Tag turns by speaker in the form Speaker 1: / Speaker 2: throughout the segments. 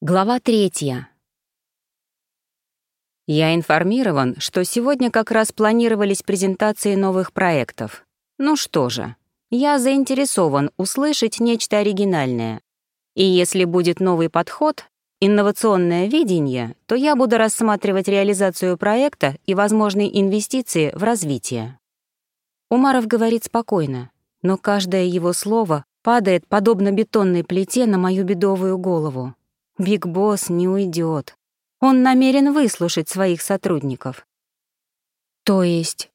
Speaker 1: Глава третья. Я информирован, что сегодня как раз планировались презентации новых проектов. Ну что же, я заинтересован услышать нечто оригинальное. И если будет новый подход, инновационное видение, то я буду рассматривать реализацию проекта и возможные инвестиции в развитие. Умаров говорит спокойно, но каждое его слово падает подобно бетонной плите на мою бедовую голову. Биг Босс не уйдет. Он намерен выслушать своих сотрудников. То есть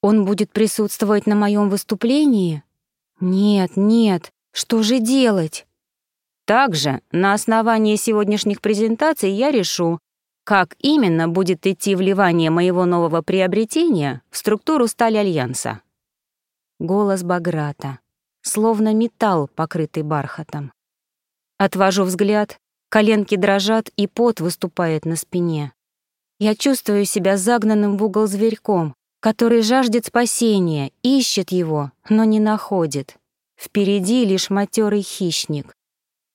Speaker 1: он будет присутствовать на моем выступлении? Нет, нет, что же делать? Также на основании сегодняшних презентаций я решу, как именно будет идти вливание моего нового приобретения в структуру сталь Альянса. Голос Баграта, словно металл, покрытый бархатом. Отвожу взгляд Коленки дрожат, и пот выступает на спине. Я чувствую себя загнанным в угол зверьком, который жаждет спасения, ищет его, но не находит. Впереди лишь матерый хищник.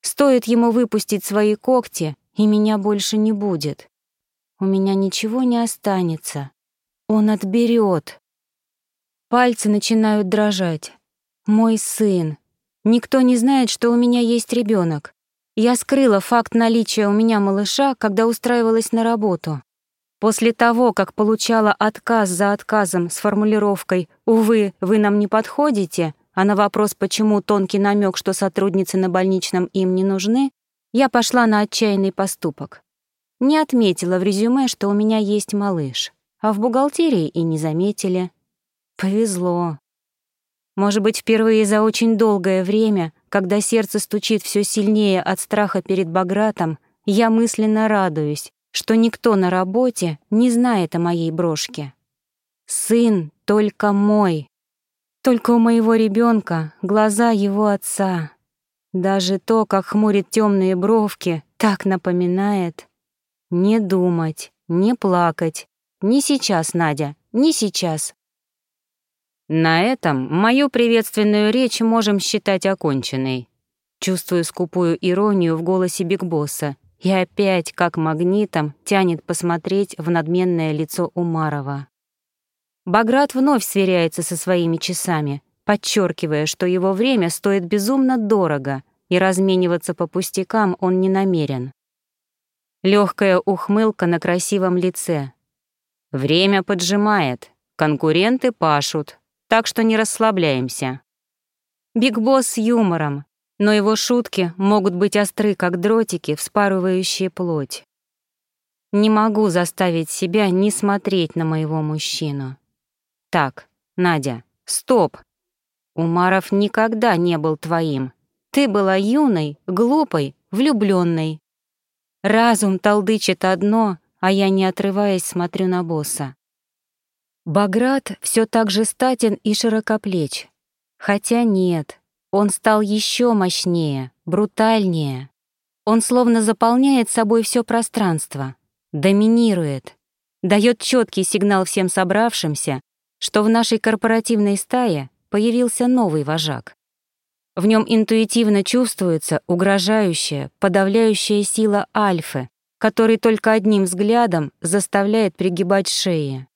Speaker 1: Стоит ему выпустить свои когти, и меня больше не будет. У меня ничего не останется. Он отберет. Пальцы начинают дрожать. Мой сын. Никто не знает, что у меня есть ребенок. Я скрыла факт наличия у меня малыша, когда устраивалась на работу. После того, как получала отказ за отказом с формулировкой «Увы, вы нам не подходите», а на вопрос, почему тонкий намек, что сотрудницы на больничном им не нужны, я пошла на отчаянный поступок. Не отметила в резюме, что у меня есть малыш, а в бухгалтерии и не заметили. Повезло. Может быть, впервые за очень долгое время когда сердце стучит все сильнее от страха перед Багратом, я мысленно радуюсь, что никто на работе не знает о моей брошке. Сын только мой. Только у моего ребенка глаза его отца. Даже то, как хмурит темные бровки, так напоминает. Не думать, не плакать. Не сейчас, Надя, не сейчас. На этом мою приветственную речь можем считать оконченной. Чувствую скупую иронию в голосе Бигбосса и опять, как магнитом, тянет посмотреть в надменное лицо Умарова. Баграт вновь сверяется со своими часами, подчеркивая, что его время стоит безумно дорого, и размениваться по пустякам он не намерен. Легкая ухмылка на красивом лице. Время поджимает, конкуренты пашут, так что не расслабляемся. Биг Босс с юмором, но его шутки могут быть остры, как дротики, вспарывающие плоть. Не могу заставить себя не смотреть на моего мужчину. Так, Надя, стоп. Умаров никогда не был твоим. Ты была юной, глупой, влюбленной. Разум толдычит одно, а я, не отрываясь, смотрю на босса. Баграт все так же статен и широкоплеч. Хотя нет, он стал еще мощнее, брутальнее. Он словно заполняет собой все пространство, доминирует, дает четкий сигнал всем собравшимся, что в нашей корпоративной стае появился новый вожак. В нем интуитивно чувствуется угрожающая, подавляющая сила альфы, который только одним взглядом заставляет пригибать шеи.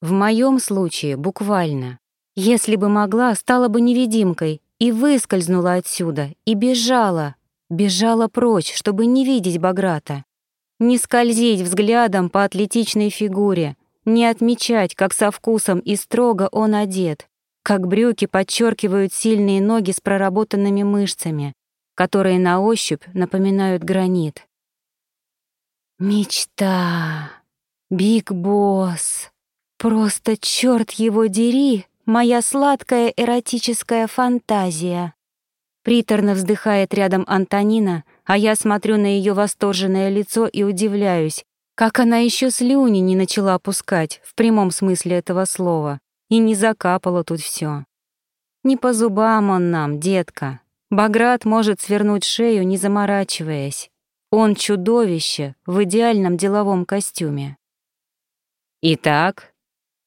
Speaker 1: В моем случае буквально. Если бы могла, стала бы невидимкой и выскользнула отсюда, и бежала, бежала прочь, чтобы не видеть Баграта. Не скользить взглядом по атлетичной фигуре, не отмечать, как со вкусом и строго он одет, как брюки подчеркивают сильные ноги с проработанными мышцами, которые на ощупь напоминают гранит. Мечта. Биг Босс. Просто черт его дери, моя сладкая эротическая фантазия. Приторно вздыхает рядом Антонина, а я смотрю на ее восторженное лицо и удивляюсь, как она еще слюни не начала опускать в прямом смысле этого слова и не закапала тут все. Не по зубам он нам, детка. Баграт может свернуть шею, не заморачиваясь. Он чудовище в идеальном деловом костюме. Итак,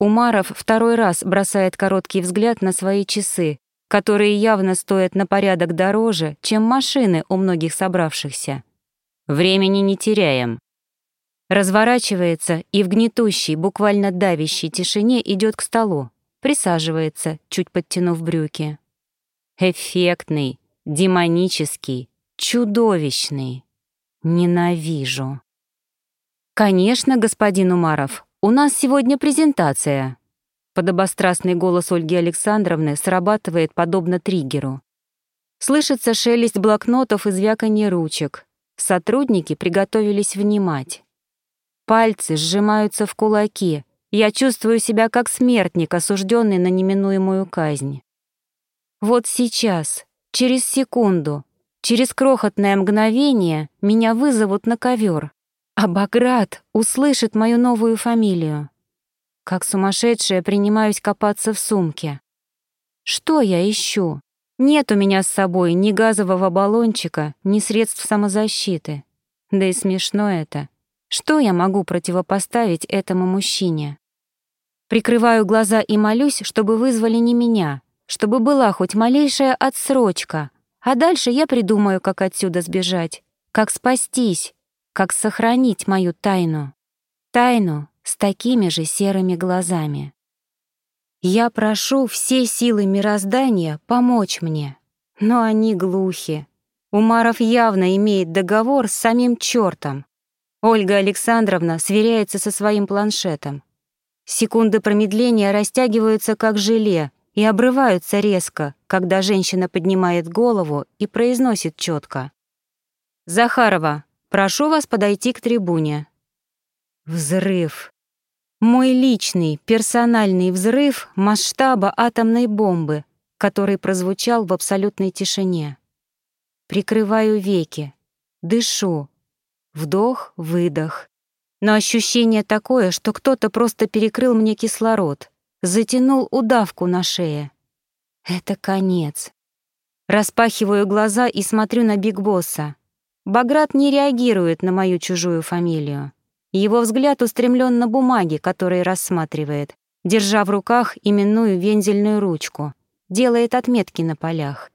Speaker 1: Умаров второй раз бросает короткий взгляд на свои часы, которые явно стоят на порядок дороже, чем машины у многих собравшихся. Времени не теряем. Разворачивается и в гнетущей, буквально давящей тишине идет к столу, присаживается, чуть подтянув брюки. Эффектный, демонический, чудовищный. Ненавижу. «Конечно, господин Умаров, у нас сегодня презентация». Подобострастный голос Ольги Александровны срабатывает подобно триггеру. Слышится шелест блокнотов и звяканье ручек. Сотрудники приготовились внимать. Пальцы сжимаются в кулаки. Я чувствую себя как смертник, осужденный на неминуемую казнь. Вот сейчас, через секунду, через крохотное мгновение меня вызовут на ковер, а Баграт услышит мою новую фамилию. Как сумасшедшая принимаюсь копаться в сумке. Что я ищу? Нет у меня с собой ни газового баллончика, ни средств самозащиты. Да и смешно это. Что я могу противопоставить этому мужчине? Прикрываю глаза и молюсь, чтобы вызвали не меня, чтобы была хоть малейшая отсрочка, а дальше я придумаю, как отсюда сбежать, как спастись, как сохранить мою тайну. Тайну с такими же серыми глазами. Я прошу все силы мироздания помочь мне, но они глухи. Умаров явно имеет договор с самим чертом. Ольга Александровна сверяется со своим планшетом. Секунды промедления растягиваются как желе и обрываются резко, когда женщина поднимает голову и произносит четко: «Захарова, прошу вас подойти к трибуне». Взрыв. Мой личный, персональный взрыв масштаба атомной бомбы, который прозвучал в абсолютной тишине. Прикрываю веки, дышу. Вдох, выдох. Но ощущение такое, что кто-то просто перекрыл мне кислород, затянул удавку на шее. Это конец. Распахиваю глаза и смотрю на Биг Босса. Баграт не реагирует на мою чужую фамилию. Его взгляд устремлен на бумаги, которые рассматривает, держа в руках именную вензельную ручку, делает отметки на полях.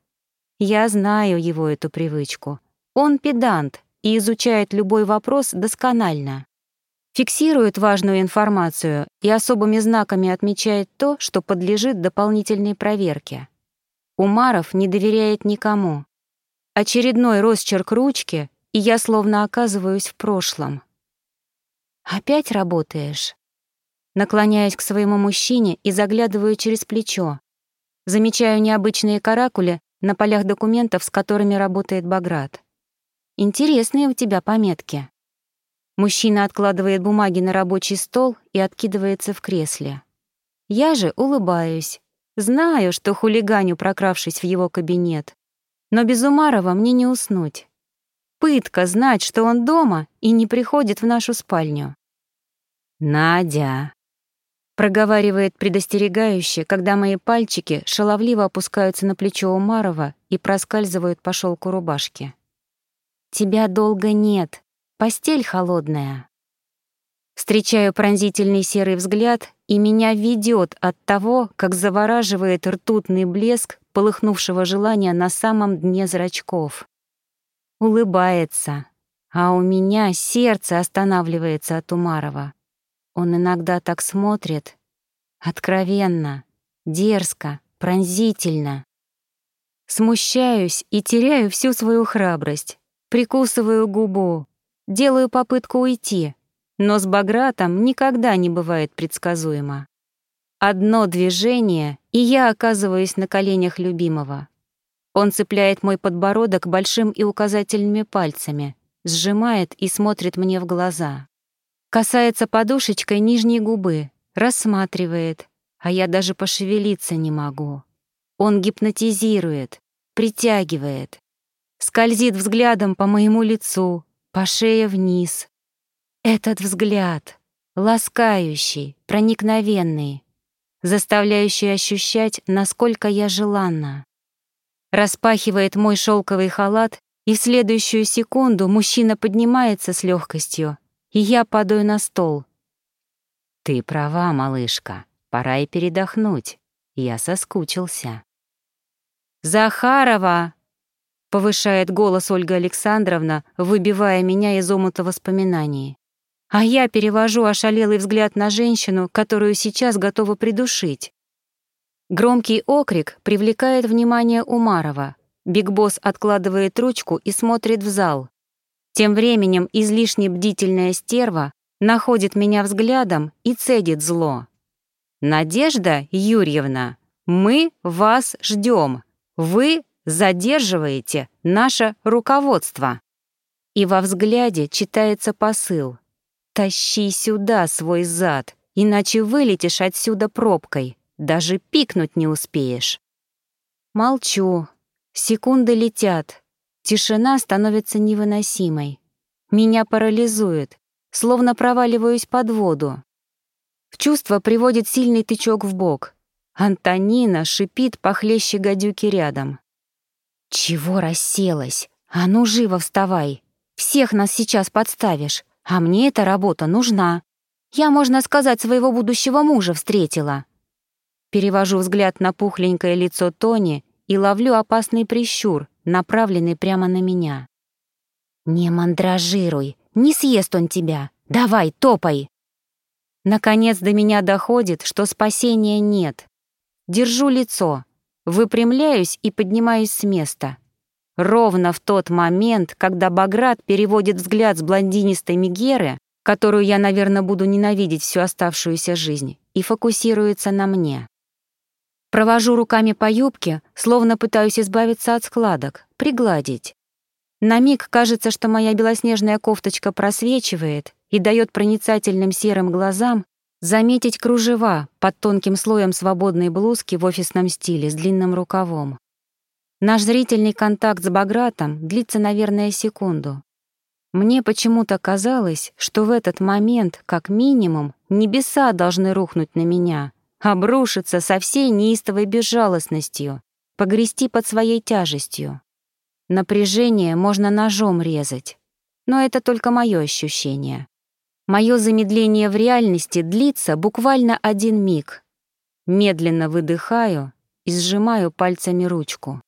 Speaker 1: Я знаю его эту привычку. Он педант и изучает любой вопрос досконально. Фиксирует важную информацию и особыми знаками отмечает то, что подлежит дополнительной проверке. Умаров не доверяет никому. Очередной росчерк ручки, и я словно оказываюсь в прошлом. «Опять работаешь?» Наклоняюсь к своему мужчине и заглядываю через плечо. Замечаю необычные каракули на полях документов, с которыми работает Баграт. «Интересные у тебя пометки». Мужчина откладывает бумаги на рабочий стол и откидывается в кресле. Я же улыбаюсь. Знаю, что хулиганю, прокравшись в его кабинет. Но без Умарова мне не уснуть. Пытка знать, что он дома и не приходит в нашу спальню. «Надя», — проговаривает предостерегающе, когда мои пальчики шаловливо опускаются на плечо Умарова и проскальзывают по шелку рубашки. «Тебя долго нет, постель холодная». Встречаю пронзительный серый взгляд, и меня ведет от того, как завораживает ртутный блеск полыхнувшего желания на самом дне зрачков. Улыбается, а у меня сердце останавливается от Умарова. Он иногда так смотрит, откровенно, дерзко, пронзительно. Смущаюсь и теряю всю свою храбрость, прикусываю губу, делаю попытку уйти, но с Багратом никогда не бывает предсказуемо. Одно движение, и я оказываюсь на коленях любимого. Он цепляет мой подбородок большим и указательными пальцами, сжимает и смотрит мне в глаза. Касается подушечкой нижней губы, рассматривает, а я даже пошевелиться не могу. Он гипнотизирует, притягивает, скользит взглядом по моему лицу, по шее вниз. Этот взгляд, ласкающий, проникновенный, заставляющий ощущать, насколько я желанна распахивает мой шелковый халат, и в следующую секунду мужчина поднимается с легкостью, и я падаю на стол. «Ты права, малышка, пора и передохнуть. Я соскучился». «Захарова!» — повышает голос Ольга Александровна, выбивая меня из омута воспоминаний. А я перевожу ошалелый взгляд на женщину, которую сейчас готова придушить. Громкий окрик привлекает внимание Умарова. Биг Босс откладывает ручку и смотрит в зал. Тем временем излишне бдительная стерва находит меня взглядом и цедит зло. «Надежда Юрьевна, мы вас ждем. Вы задерживаете наше руководство». И во взгляде читается посыл. «Тащи сюда свой зад, иначе вылетишь отсюда пробкой, даже пикнуть не успеешь». Молчу. Секунды летят. Тишина становится невыносимой. Меня парализует, словно проваливаюсь под воду. В чувство приводит сильный тычок в бок. Антонина шипит похлеще гадюки рядом. «Чего расселась? А ну живо вставай! Всех нас сейчас подставишь, а мне эта работа нужна. Я, можно сказать, своего будущего мужа встретила». Перевожу взгляд на пухленькое лицо Тони и ловлю опасный прищур, направленный прямо на меня. «Не мандражируй, не съест он тебя. Давай, топай!» Наконец до меня доходит, что спасения нет. Держу лицо, выпрямляюсь и поднимаюсь с места. Ровно в тот момент, когда Баграт переводит взгляд с блондинистой Мегеры, которую я, наверное, буду ненавидеть всю оставшуюся жизнь, и фокусируется на мне. Провожу руками по юбке, словно пытаюсь избавиться от складок, пригладить. На миг кажется, что моя белоснежная кофточка просвечивает и дает проницательным серым глазам заметить кружева под тонким слоем свободной блузки в офисном стиле с длинным рукавом. Наш зрительный контакт с Багратом длится, наверное, секунду. Мне почему-то казалось, что в этот момент, как минимум, небеса должны рухнуть на меня, обрушиться со всей неистовой безжалостностью, погрести под своей тяжестью. Напряжение можно ножом резать, но это только мое ощущение. Мое замедление в реальности длится буквально один миг. Медленно выдыхаю и сжимаю пальцами ручку.